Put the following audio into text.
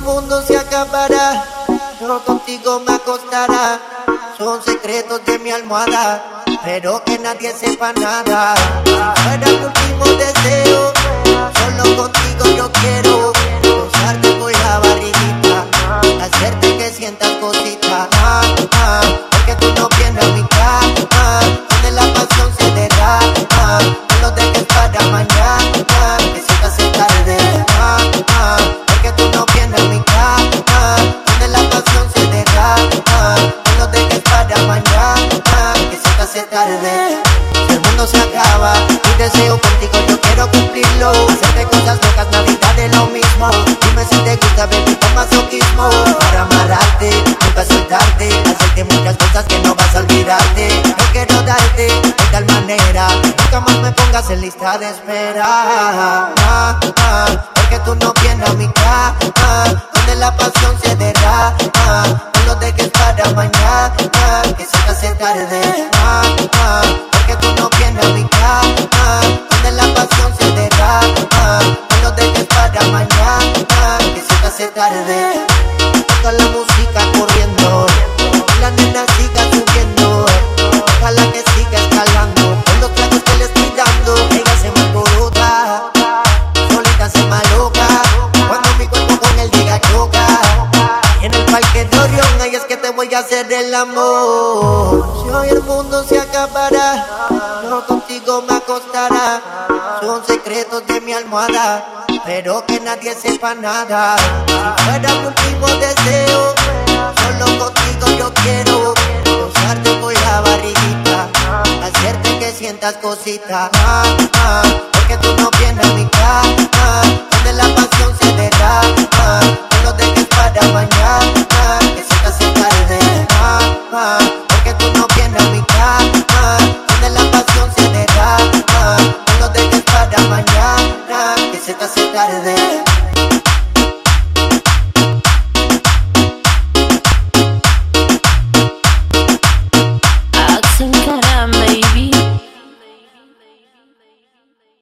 mundo se acabará, pero contigo me acostará. Son secretos de mi almohada, pero que nadie sepa nada. El último deseo, el mundo se acaba, mi deseo contigo yo quiero cumplirlo. Hacerte cosas locas, Navidad de lo mismo. Dime si te gusta, baby, con masoquismo. Para amarrarte, nunca soltarte. Hacerte muchas cosas que no vas a olvidarte. Yo quiero darte de tal manera. Nunca más me pongas en lista de espera. Ah, ah, para mañana. Que se te hace tarde. Ah, ah, porque tú no vienes a mi cama. Donde la pasión se derrama. No lo dejes para mañana. Que se te hace tarde. Voy hacer el amor. Si hoy el mundo se acabará, no contigo me acostará. Son secretos de mi almohada, pero que nadie sepa nada. Si fuera mi último deseo, solo contigo yo quiero usarte por la barriguita, hacerte que sientas cositas. se te hace tarde.